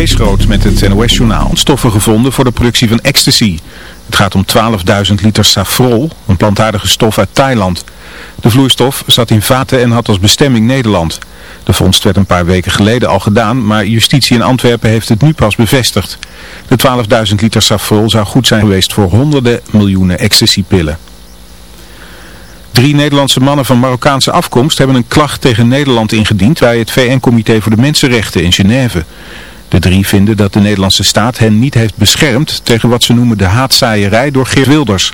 Kees met het NOS-journaal. Stoffen gevonden voor de productie van ecstasy. Het gaat om 12.000 liter safrol, een plantaardige stof uit Thailand. De vloeistof zat in vaten en had als bestemming Nederland. De vondst werd een paar weken geleden al gedaan, maar justitie in Antwerpen heeft het nu pas bevestigd. De 12.000 liter safrol zou goed zijn geweest voor honderden miljoenen ecstasypillen. Drie Nederlandse mannen van Marokkaanse afkomst hebben een klacht tegen Nederland ingediend bij het VN-comité voor de Mensenrechten in Genève. De drie vinden dat de Nederlandse staat hen niet heeft beschermd tegen wat ze noemen de haatzaaierij door Geert Wilders.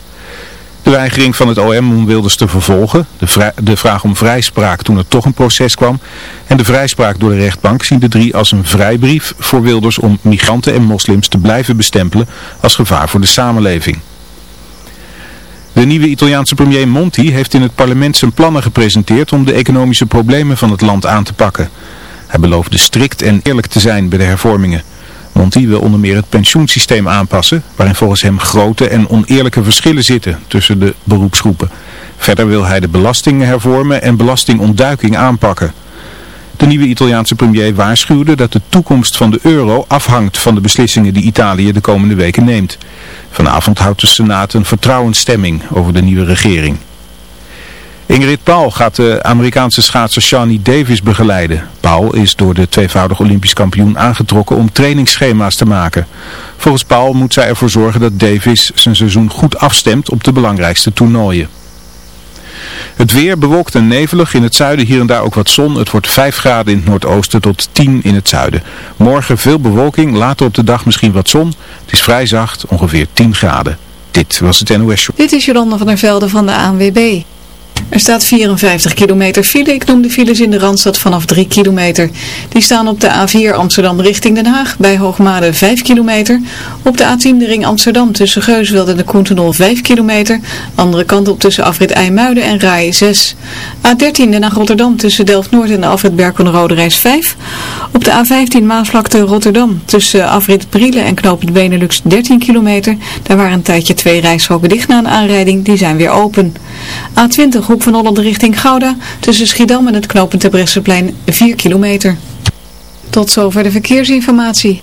De weigering van het OM om Wilders te vervolgen, de, de, vraag om vrijspraak toen er toch een proces kwam en de vrijspraak door de rechtbank zien de drie als een vrijbrief voor Wilders om migranten en moslims te blijven bestempelen als gevaar voor de samenleving. De nieuwe Italiaanse premier Monti heeft in het parlement zijn plannen gepresenteerd om de economische problemen van het land aan te pakken. Hij beloofde strikt en eerlijk te zijn bij de hervormingen. Monti wil onder meer het pensioensysteem aanpassen, waarin volgens hem grote en oneerlijke verschillen zitten tussen de beroepsgroepen. Verder wil hij de belastingen hervormen en belastingontduiking aanpakken. De nieuwe Italiaanse premier waarschuwde dat de toekomst van de euro afhangt van de beslissingen die Italië de komende weken neemt. Vanavond houdt de Senaat een vertrouwensstemming over de nieuwe regering. Ingrid Paul gaat de Amerikaanse schaatser Shawnee Davis begeleiden. Paul is door de tweevoudig Olympisch kampioen aangetrokken om trainingsschema's te maken. Volgens Paul moet zij ervoor zorgen dat Davis zijn seizoen goed afstemt op de belangrijkste toernooien. Het weer bewolkt en nevelig. In het zuiden hier en daar ook wat zon. Het wordt 5 graden in het noordoosten tot 10 in het zuiden. Morgen veel bewolking. Later op de dag misschien wat zon. Het is vrij zacht. Ongeveer 10 graden. Dit was het NOS Show. Dit is Jolanda van der Velde van de ANWB. Er staat 54 kilometer file. Ik noem de files in de Randstad vanaf 3 kilometer. Die staan op de A4 Amsterdam richting Den Haag. Bij Hoogmade 5 kilometer. Op de A10 de ring Amsterdam tussen Geusveld en de Koentenol 5 kilometer. Andere kant op tussen afrit IJmuiden en Rai 6. A13 Den Haag Rotterdam tussen Delft-Noord en de afrit Berkel-Rode Reis 5. Op de A15 Maasvlakte Rotterdam tussen afrit Brielen en knooppunt Benelux 13 kilometer. Daar waren een tijdje twee rijstroken dicht na een aanrijding. Die zijn weer open. A20 Van Holland richting Gouda tussen Schiedam en het knooppunt Terbrechtseplein 4 kilometer. Tot zover de verkeersinformatie.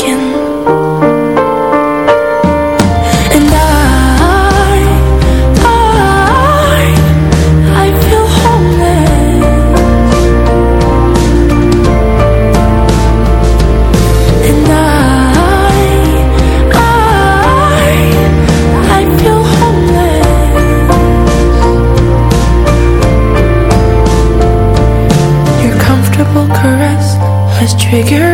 figure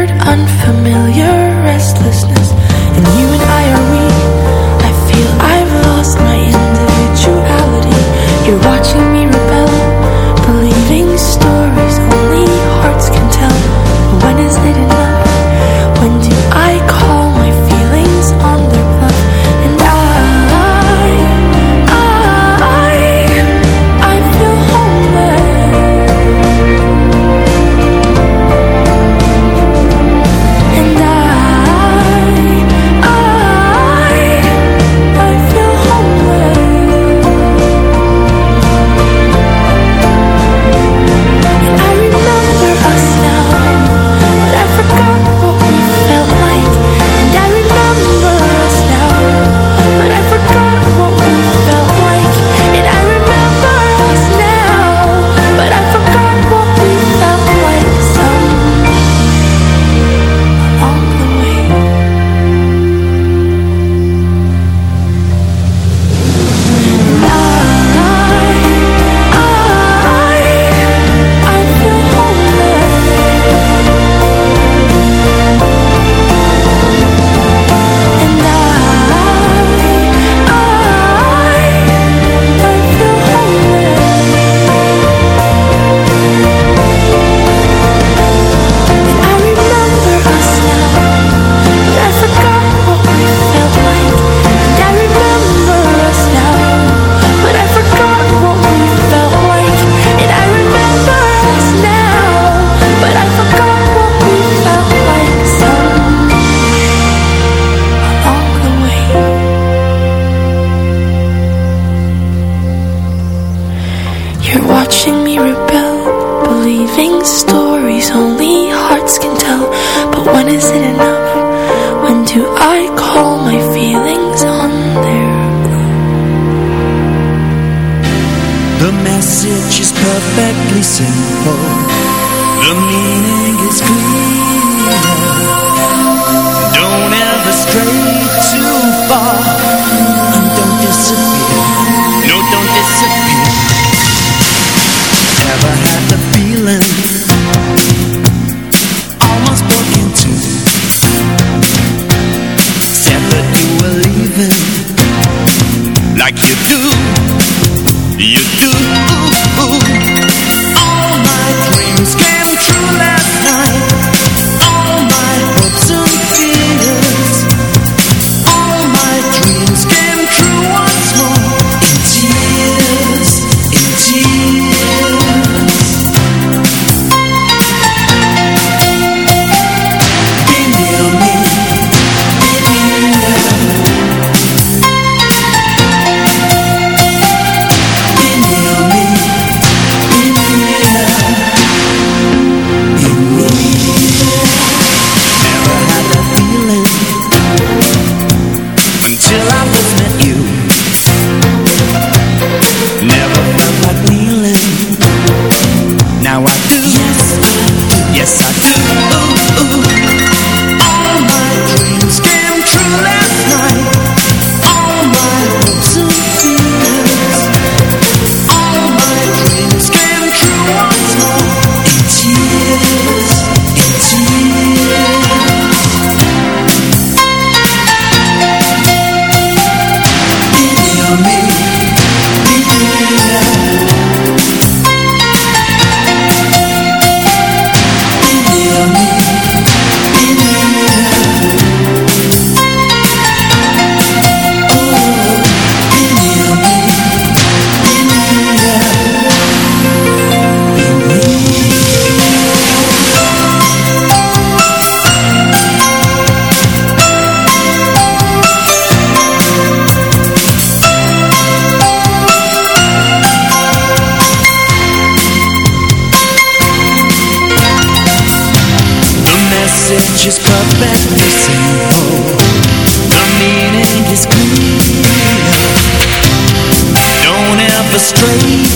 afraid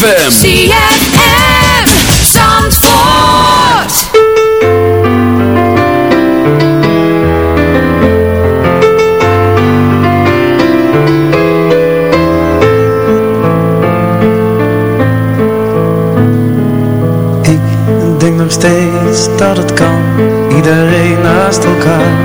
ZFM. ZFM. Zandvoort. Ik denk nog steeds dat het kan. Iedereen naast elkaar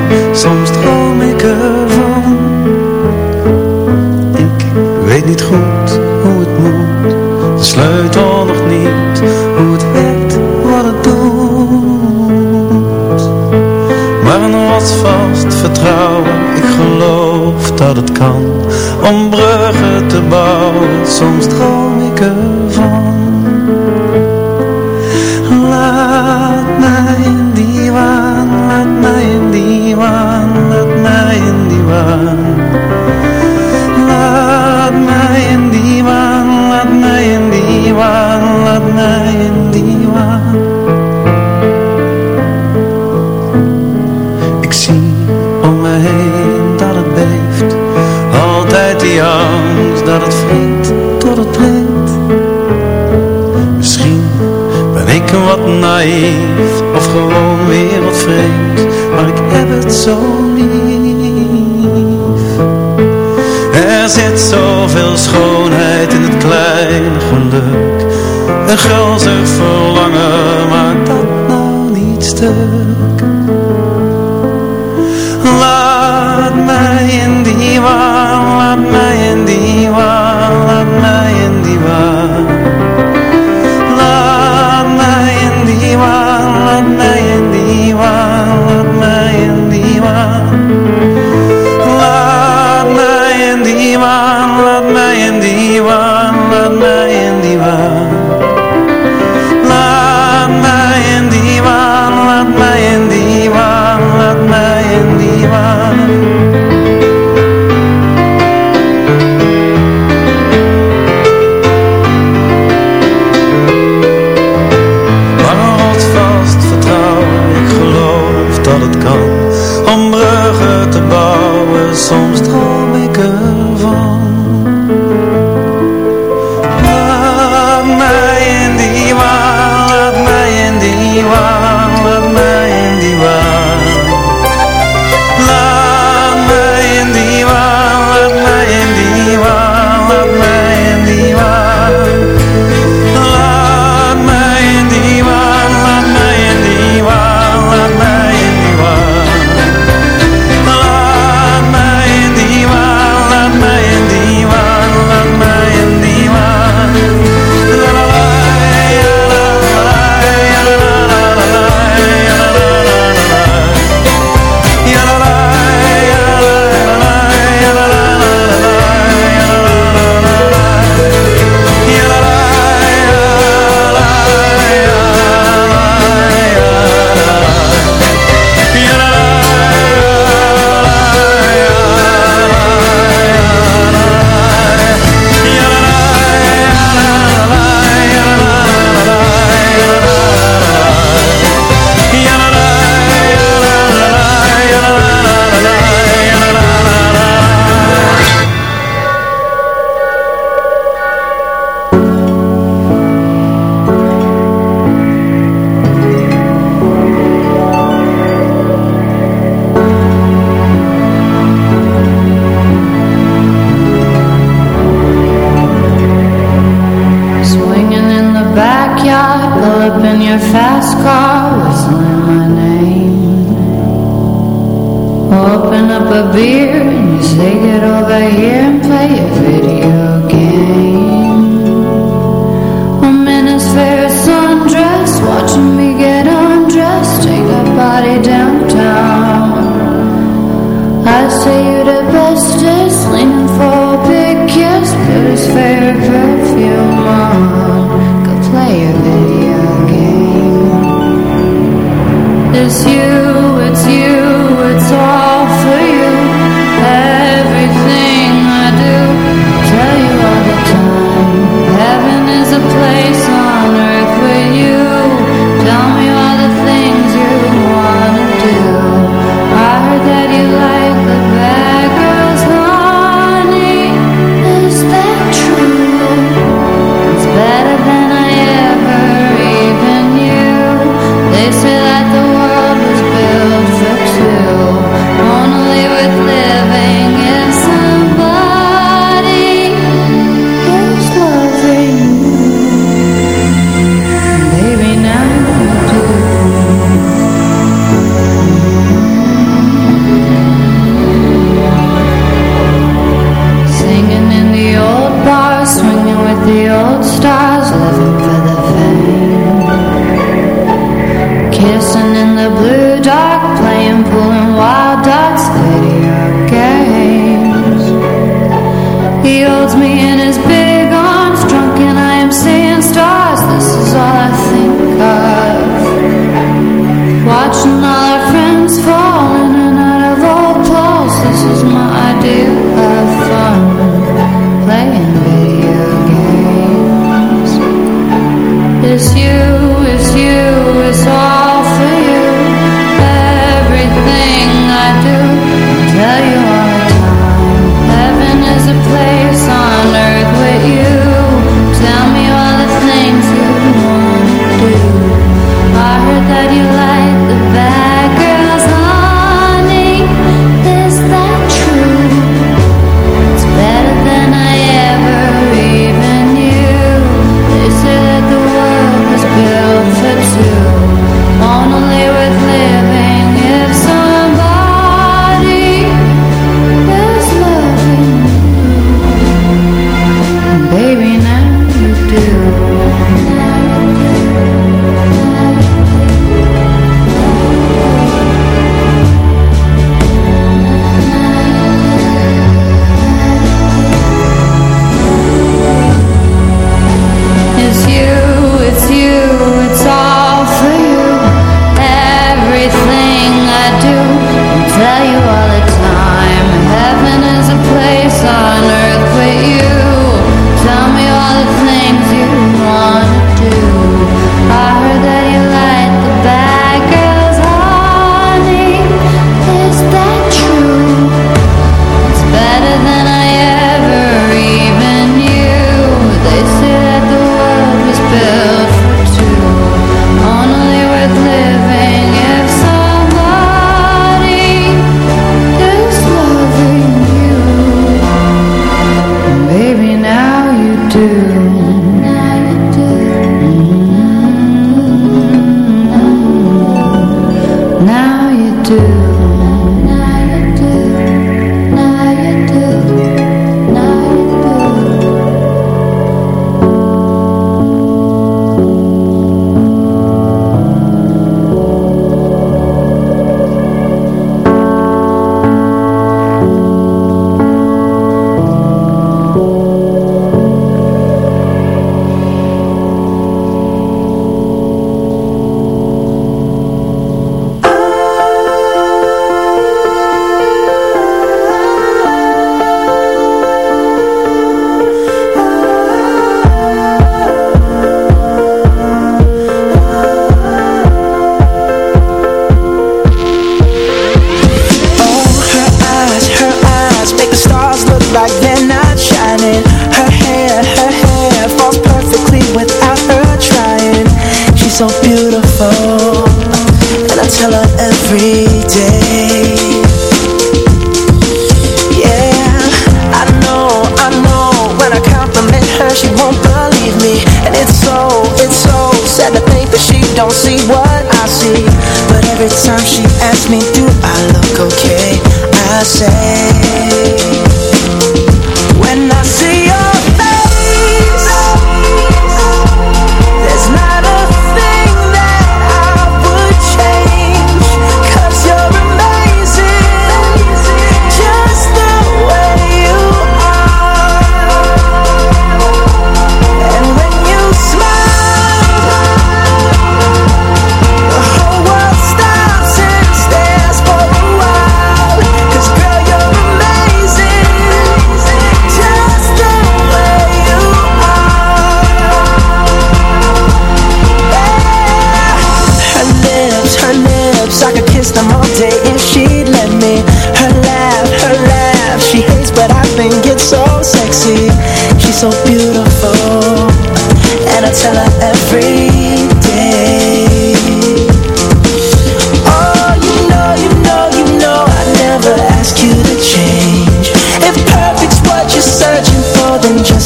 It's you, it's you,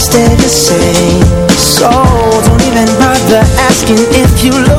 stay the same. So don't even bother asking if you look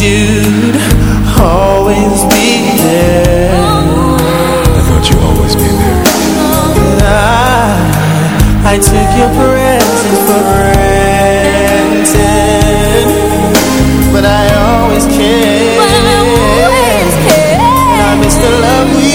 you'd always be there. I thought you'd always be there. And I, I took your presence for granted. But I always cared. I miss the love we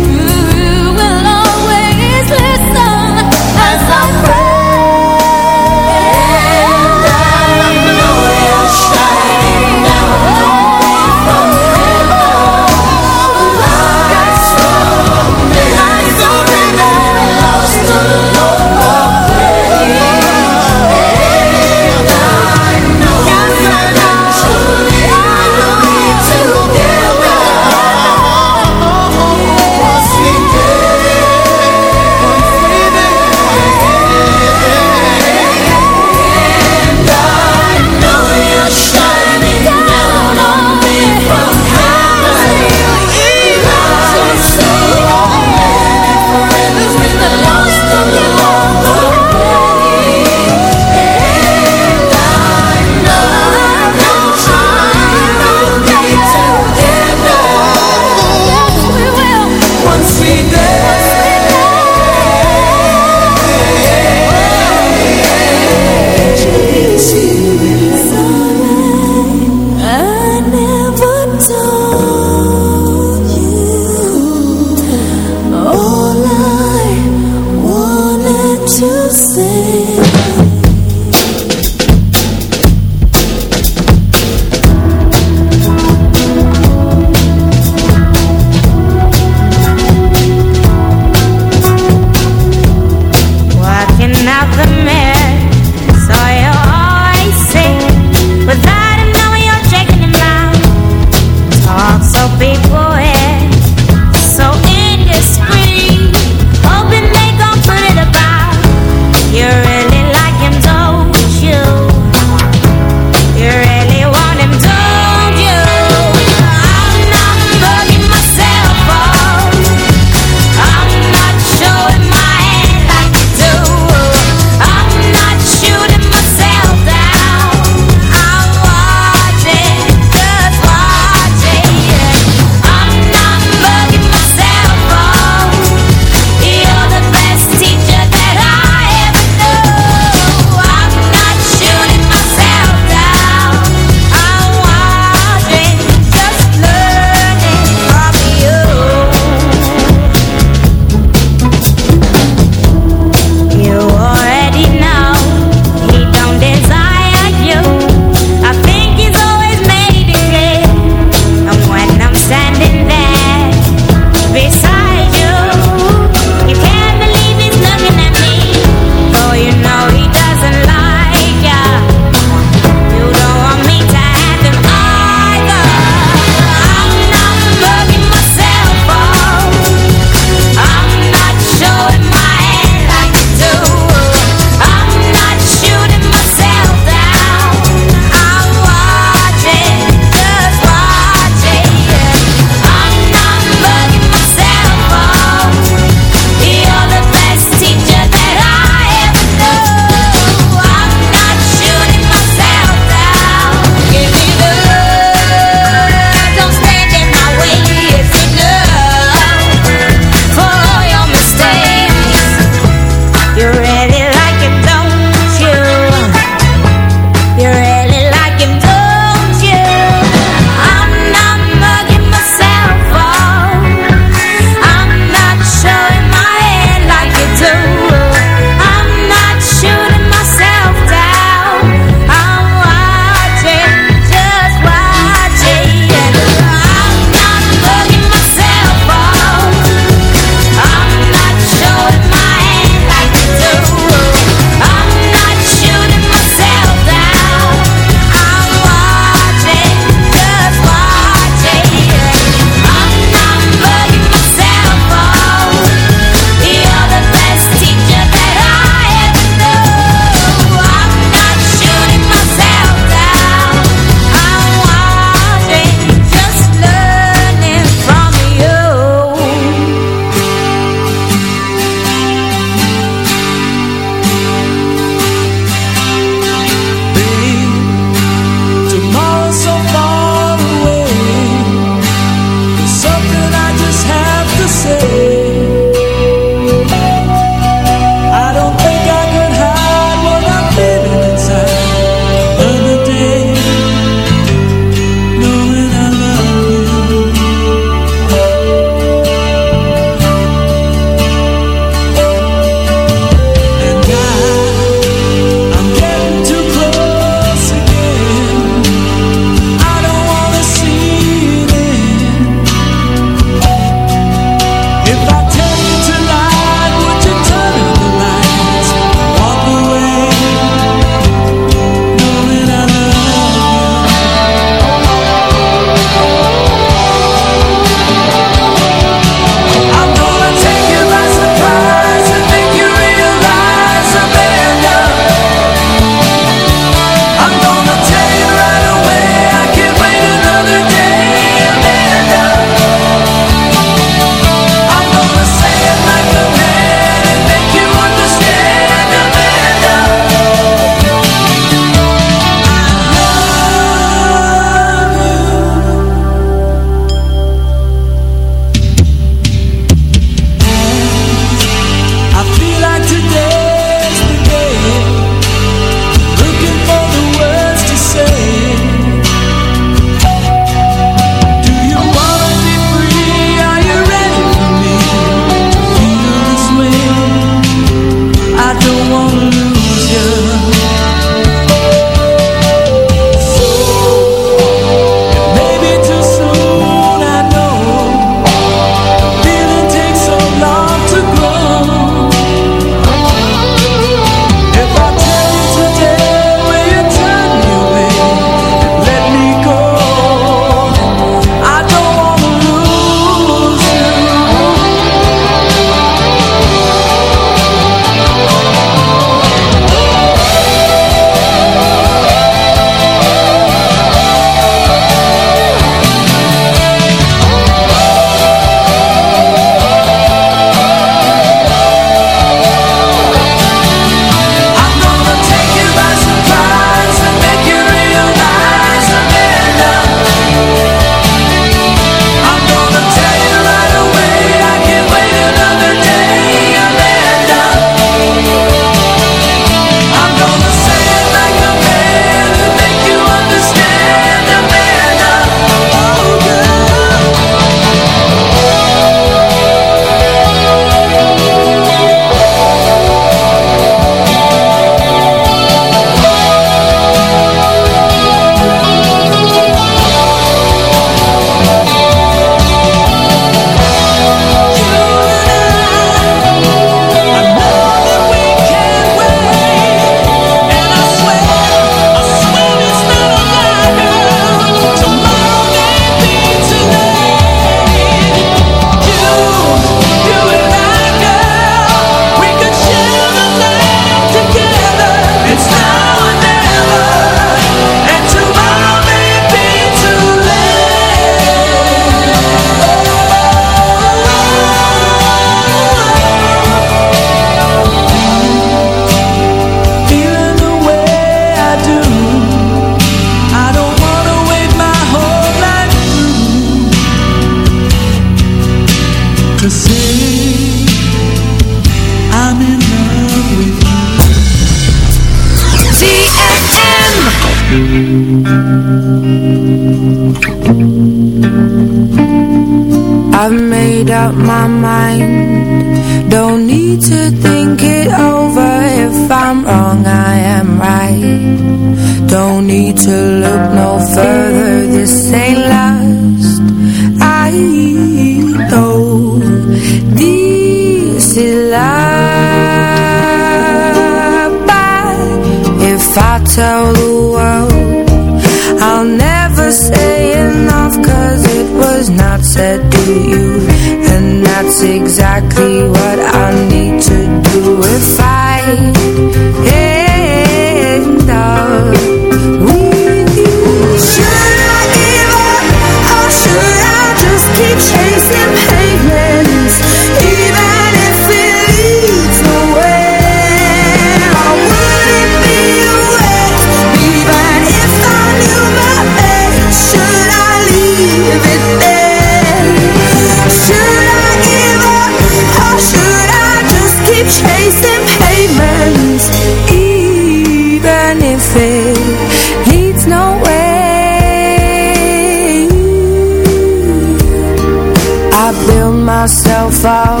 fall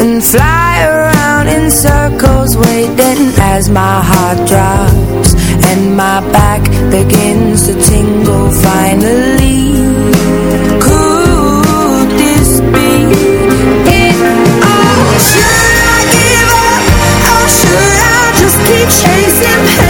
and fly around in circles waiting as my heart drops and my back begins to tingle finally. Could this be it? Oh should I give up? Or should I just keep chasing? pain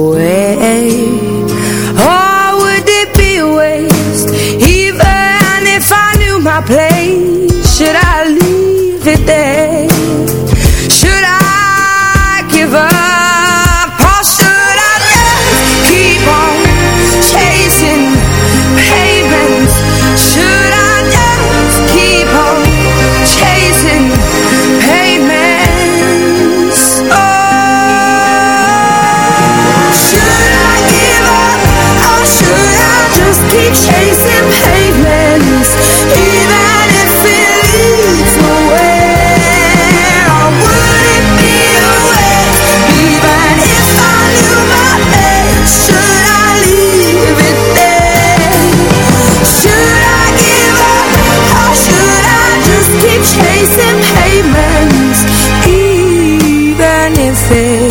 sé.